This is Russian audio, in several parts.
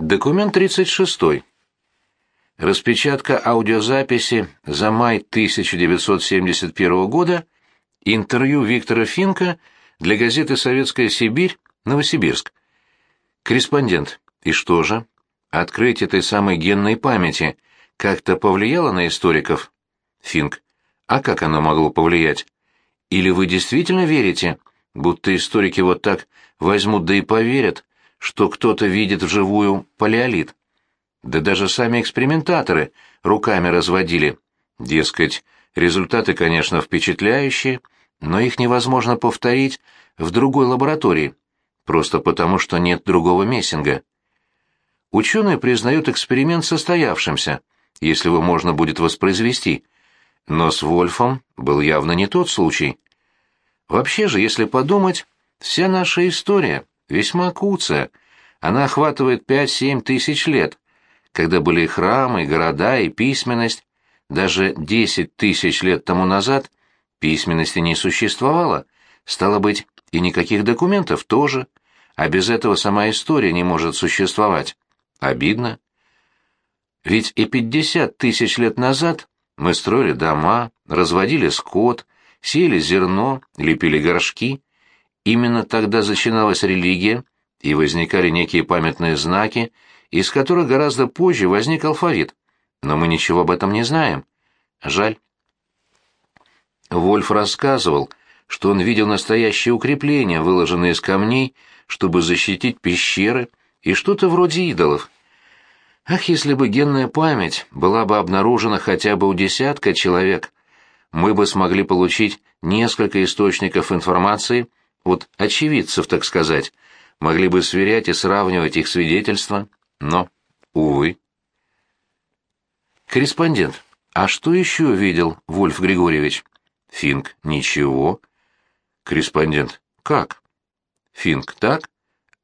Документ 36. Распечатка аудиозаписи за май 1971 года интервью Виктора Финка для газеты «Советская Сибирь», Новосибирск. Корреспондент. И что же? Открытие этой самой генной памяти как-то повлияло на историков? Финк. А как оно могло повлиять? Или вы действительно верите, будто историки вот так возьмут да и поверят, что кто-то видит вживую палеолит. Да даже сами экспериментаторы руками разводили. Дескать, результаты, конечно, впечатляющие, но их невозможно повторить в другой лаборатории, просто потому что нет другого мессинга. Ученые признают эксперимент состоявшимся, если его можно будет воспроизвести, но с Вольфом был явно не тот случай. Вообще же, если подумать, вся наша история весьма куцая. Она охватывает пять-семь тысяч лет, когда были и храмы, и города, и письменность. Даже десять тысяч лет тому назад письменности не существовало, стало быть, и никаких документов тоже, а без этого сама история не может существовать. Обидно. Ведь и пятьдесят тысяч лет назад мы строили дома, разводили скот, сеяли зерно, лепили горшки, Именно тогда начиналась религия, и возникали некие памятные знаки, из которых гораздо позже возник алфавит. Но мы ничего об этом не знаем. Жаль. Вольф рассказывал, что он видел настоящие укрепления, выложенные из камней, чтобы защитить пещеры и что-то вроде идолов. Ах, если бы генная память была бы обнаружена хотя бы у десятка человек, мы бы смогли получить несколько источников информации, от очевидцев, так сказать, могли бы сверять и сравнивать их свидетельства, но, увы. Корреспондент. А что еще видел Вольф Григорьевич? Финк. Ничего. Корреспондент. Как? Финк. Так?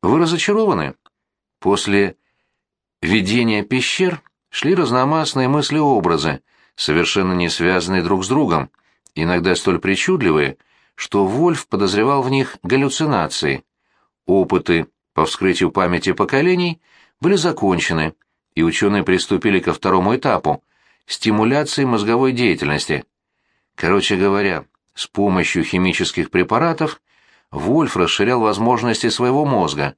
Вы разочарованы? После видения пещер шли разномастные мысли-образы, совершенно не связанные друг с другом, иногда столь причудливые, что Вольф подозревал в них галлюцинации. Опыты по вскрытию памяти поколений были закончены, и ученые приступили ко второму этапу – стимуляции мозговой деятельности. Короче говоря, с помощью химических препаратов Вольф расширял возможности своего мозга,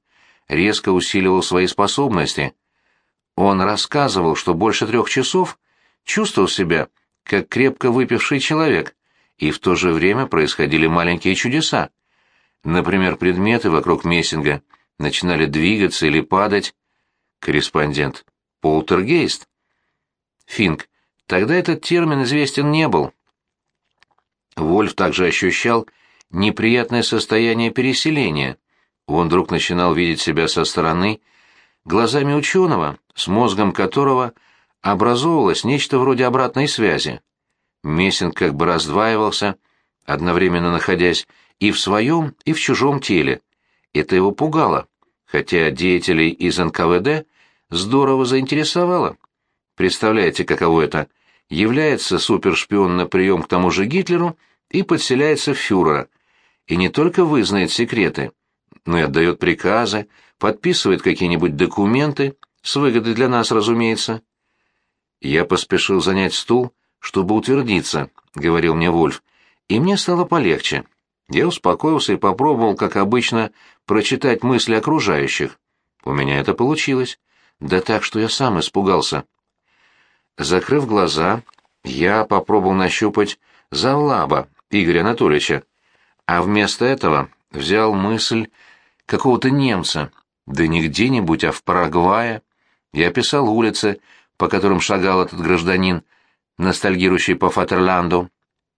резко усиливал свои способности. Он рассказывал, что больше трех часов чувствовал себя, как крепко выпивший человек, и в то же время происходили маленькие чудеса. Например, предметы вокруг Мессинга начинали двигаться или падать. Корреспондент. Полтергейст. Финк. Тогда этот термин известен не был. Вольф также ощущал неприятное состояние переселения. Он вдруг начинал видеть себя со стороны, глазами ученого, с мозгом которого образовывалось нечто вроде обратной связи. Мессинг как бы раздваивался, одновременно находясь и в своем, и в чужом теле. Это его пугало, хотя деятелей из НКВД здорово заинтересовало. Представляете, каково это? Является супершпион на прием к тому же Гитлеру и подселяется в фюрера. И не только вызнает секреты, но и отдает приказы, подписывает какие-нибудь документы, с выгодой для нас, разумеется. Я поспешил занять стул, чтобы утвердиться», — говорил мне Вольф, — «и мне стало полегче. Я успокоился и попробовал, как обычно, прочитать мысли окружающих. У меня это получилось. Да так, что я сам испугался. Закрыв глаза, я попробовал нащупать Завлаба Игоря Анатольевича, а вместо этого взял мысль какого-то немца, да не где-нибудь, а в Парагвае. Я описал улицы, по которым шагал этот гражданин, ностальгирующий по Фатерланду,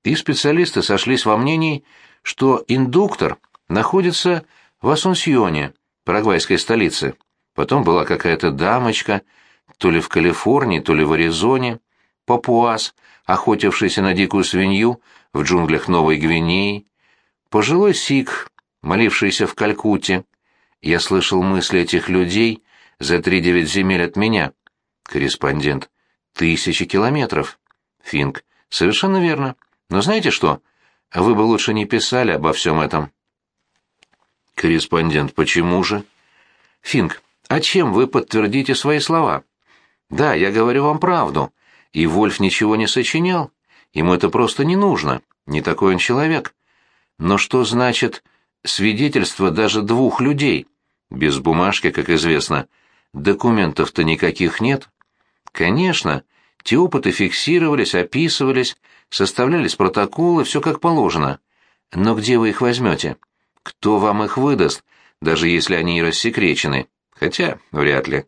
и специалисты сошлись во мнении, что индуктор находится в Асунсьоне, парагвайской столице. Потом была какая-то дамочка, то ли в Калифорнии, то ли в Аризоне, папуас, охотившийся на дикую свинью в джунглях Новой Гвинеи, пожилой сикх, молившийся в Калькутте. Я слышал мысли этих людей за три-девять земель от меня. Корреспондент. Тысячи километров. Финк. Совершенно верно. Но знаете что? Вы бы лучше не писали обо всем этом. Корреспондент. Почему же? Финк. А чем вы подтвердите свои слова? Да, я говорю вам правду. И Вольф ничего не сочинял. Ему это просто не нужно. Не такой он человек. Но что значит свидетельство даже двух людей? Без бумажки, как известно. Документов-то никаких нет. Конечно, те опыты фиксировались, описывались, составлялись протоколы, все как положено. Но где вы их возьмете? Кто вам их выдаст, даже если они и рассекречены? Хотя, вряд ли.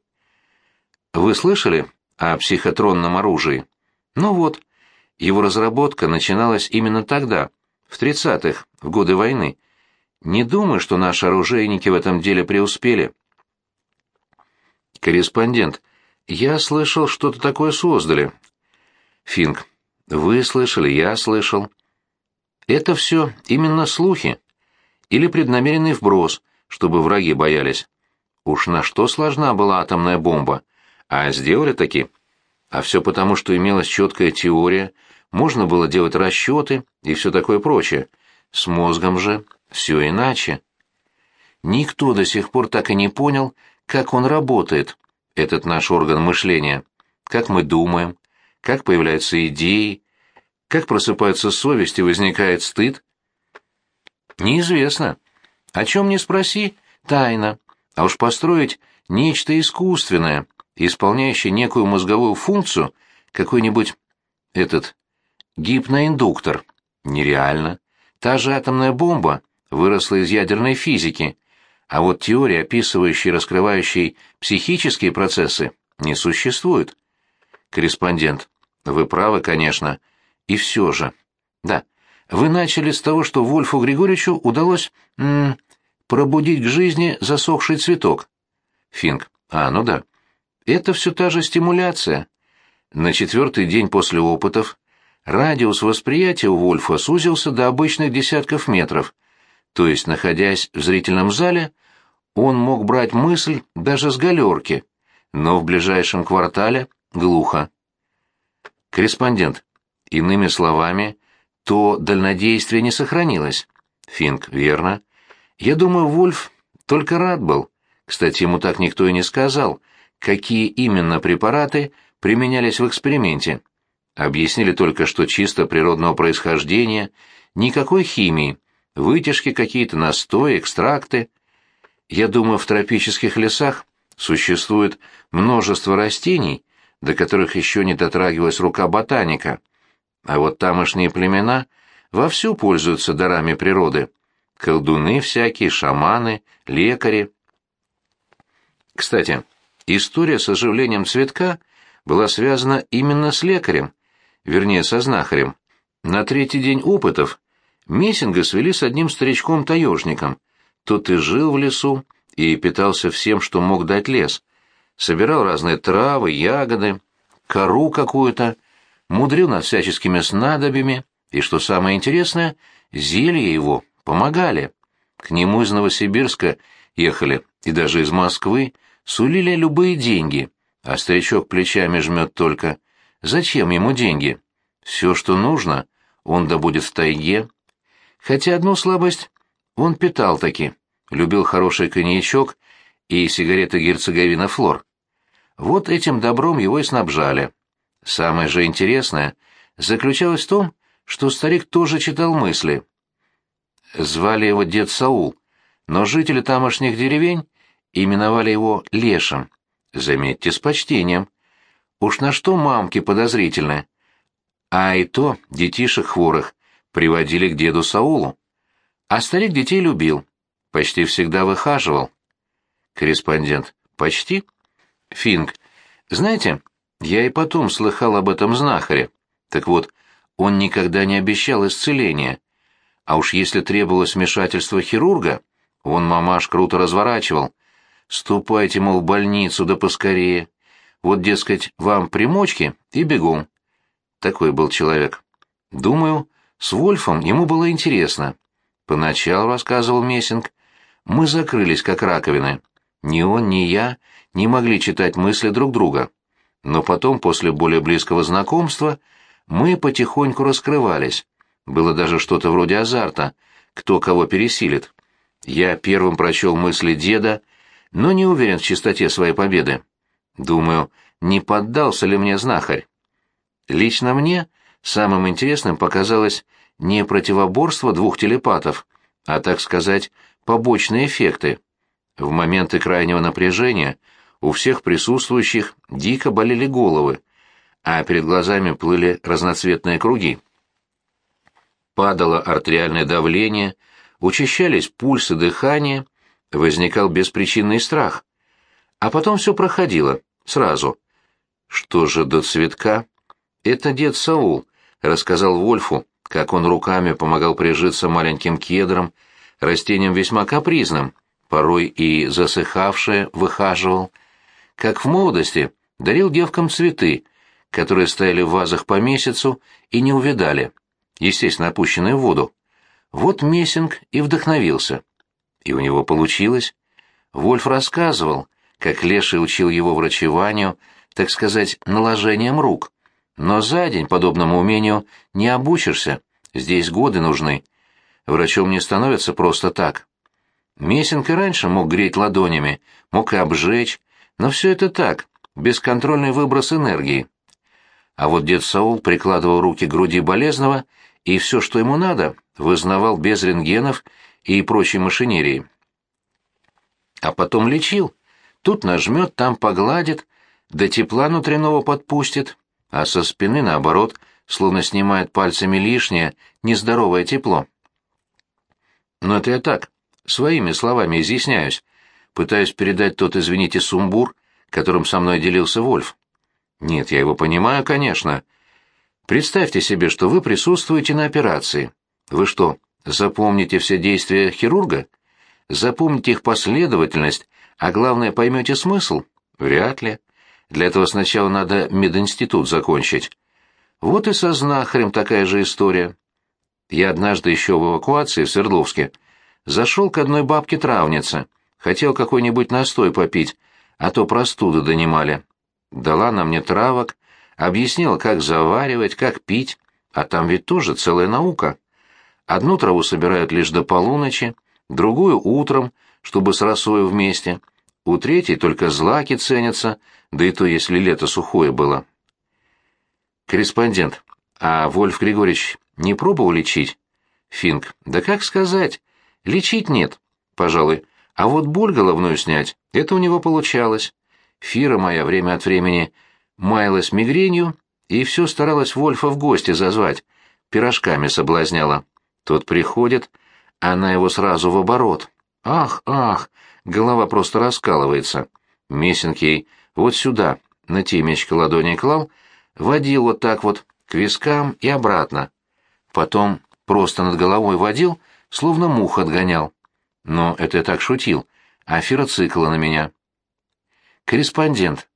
Вы слышали о психотронном оружии? Ну вот, его разработка начиналась именно тогда, в 30-х, в годы войны. Не думаю, что наши оружейники в этом деле преуспели. Корреспондент. Я слышал, что-то такое создали. Финк. Вы слышали, я слышал. Это все именно слухи. Или преднамеренный вброс, чтобы враги боялись. Уж на что сложна была атомная бомба. А сделали таки. А все потому, что имелась четкая теория, можно было делать расчеты и все такое прочее. С мозгом же все иначе. Никто до сих пор так и не понял, как он работает, этот наш орган мышления, как мы думаем, как появляются идеи, как просыпается совесть и возникает стыд. Неизвестно. О чем не спроси, тайна. А уж построить нечто искусственное, исполняющее некую мозговую функцию, какой-нибудь этот гипноиндуктор, нереально. Та же атомная бомба выросла из ядерной физики, а вот теории, описывающие и раскрывающие психические процессы, не существует. Корреспондент. Вы правы, конечно. И все же. Да. Вы начали с того, что Вольфу Григорьевичу удалось м -м, пробудить к жизни засохший цветок. Финк. А, ну да. Это все та же стимуляция. На четвертый день после опытов радиус восприятия у Вольфа сузился до обычных десятков метров, то есть, находясь в зрительном зале, он мог брать мысль даже с галерки, но в ближайшем квартале глухо. Корреспондент. Иными словами, то дальнодействие не сохранилось. Финк, верно. Я думаю, Вольф только рад был. Кстати, ему так никто и не сказал, какие именно препараты применялись в эксперименте. Объяснили только, что чисто природного происхождения, никакой химии, вытяжки какие-то, настои, экстракты. Я думаю, в тропических лесах существует множество растений, до которых еще не дотрагивалась рука ботаника. А вот тамошние племена вовсю пользуются дарами природы. Колдуны всякие, шаманы, лекари. Кстати, история с оживлением цветка была связана именно с лекарем, вернее, со знахарем. На третий день опытов Мессинга свели с одним старичком-таежником. Тот и жил в лесу, и питался всем, что мог дать лес. Собирал разные травы, ягоды, кору какую-то, мудрил над всяческими снадобьями, и, что самое интересное, зелья его помогали. К нему из Новосибирска ехали, и даже из Москвы, сулили любые деньги, а старичок плечами жмет только. Зачем ему деньги? Все, что нужно, он добудет в тайге. Хотя одну слабость он питал таки любил хороший коньячок и сигареты герцоговина Флор. Вот этим добром его и снабжали. Самое же интересное заключалось в том, что старик тоже читал мысли. Звали его дед Саул, но жители тамошних деревень именовали его Лешем. Заметьте, с почтением. Уж на что мамки подозрительны. А и то детишек хворых приводили к деду Саулу. А старик детей любил, Почти всегда выхаживал. Корреспондент. Почти? Финк. Знаете, я и потом слыхал об этом знахаре. Так вот, он никогда не обещал исцеления. А уж если требовалось вмешательство хирурга, он мамаш круто разворачивал. Ступайте, мол, в больницу, да поскорее. Вот, дескать, вам примочки и бегом. Такой был человек. Думаю, с Вольфом ему было интересно. Поначалу, рассказывал Мессинг, мы закрылись, как раковины. Ни он, ни я не могли читать мысли друг друга. Но потом, после более близкого знакомства, мы потихоньку раскрывались. Было даже что-то вроде азарта, кто кого пересилит. Я первым прочел мысли деда, но не уверен в чистоте своей победы. Думаю, не поддался ли мне знахарь. Лично мне самым интересным показалось не противоборство двух телепатов, а, так сказать, побочные эффекты. В моменты крайнего напряжения у всех присутствующих дико болели головы, а перед глазами плыли разноцветные круги. Падало артериальное давление, учащались пульс и дыхание, возникал беспричинный страх. А потом все проходило, сразу. Что же до цветка? Это дед Саул рассказал Вольфу, как он руками помогал прижиться маленьким кедрам, растением весьма капризным, порой и засыхавшее выхаживал, как в молодости дарил девкам цветы, которые стояли в вазах по месяцу и не увидали, естественно, опущенные в воду. Вот Мессинг и вдохновился. И у него получилось. Вольф рассказывал, как Леший учил его врачеванию, так сказать, наложением рук. Но за день подобному умению не обучишься, здесь годы нужны. Врачом не становится просто так. Мессинг и раньше мог греть ладонями, мог и обжечь, но все это так, бесконтрольный выброс энергии. А вот дед Саул прикладывал руки к груди болезного, и все, что ему надо, вызнавал без рентгенов и прочей машинерии. А потом лечил. Тут нажмет, там погладит, до тепла внутреннего подпустит, а со спины, наоборот, словно снимает пальцами лишнее, нездоровое тепло. Но это я так, своими словами изъясняюсь, пытаюсь передать тот, извините, сумбур, которым со мной делился Вольф. Нет, я его понимаю, конечно. Представьте себе, что вы присутствуете на операции. Вы что, запомните все действия хирурга? Запомните их последовательность, а главное, поймете смысл? Вряд ли. Для этого сначала надо мединститут закончить. Вот и со знахарем такая же история. Я однажды еще в эвакуации в Свердловске зашел к одной бабке-травнице, хотел какой-нибудь настой попить, а то простуды донимали. Дала она мне травок, объяснила, как заваривать, как пить, а там ведь тоже целая наука. Одну траву собирают лишь до полуночи, другую утром, чтобы с росою вместе, у третьей только злаки ценятся, да и то, если лето сухое было. Корреспондент. А Вольф Григорьевич не пробовал лечить? Финк. Да как сказать? Лечить нет, пожалуй. А вот боль головную снять, это у него получалось. Фира моя время от времени маялась мигренью и все старалась Вольфа в гости зазвать, пирожками соблазняла. Тот приходит, она его сразу в оборот. Ах, ах, голова просто раскалывается. Мессинг вот сюда, на темечко ладони клал, водил вот так вот, к вискам и обратно. Потом просто над головой водил, словно мух отгонял. Но это я так шутил, афера цикла на меня. Корреспондент.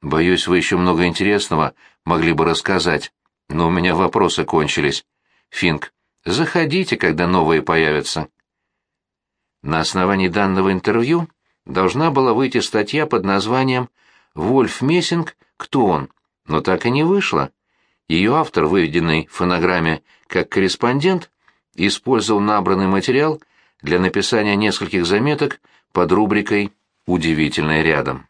Боюсь, вы еще много интересного могли бы рассказать, но у меня вопросы кончились. Финк. Заходите, когда новые появятся. На основании данного интервью должна была выйти статья под названием «Вольф Мессинг. Кто он?», но так и не вышла. Ее автор, выведенный в фонограмме как корреспондент, использовал набранный материал для написания нескольких заметок под рубрикой «Удивительное рядом».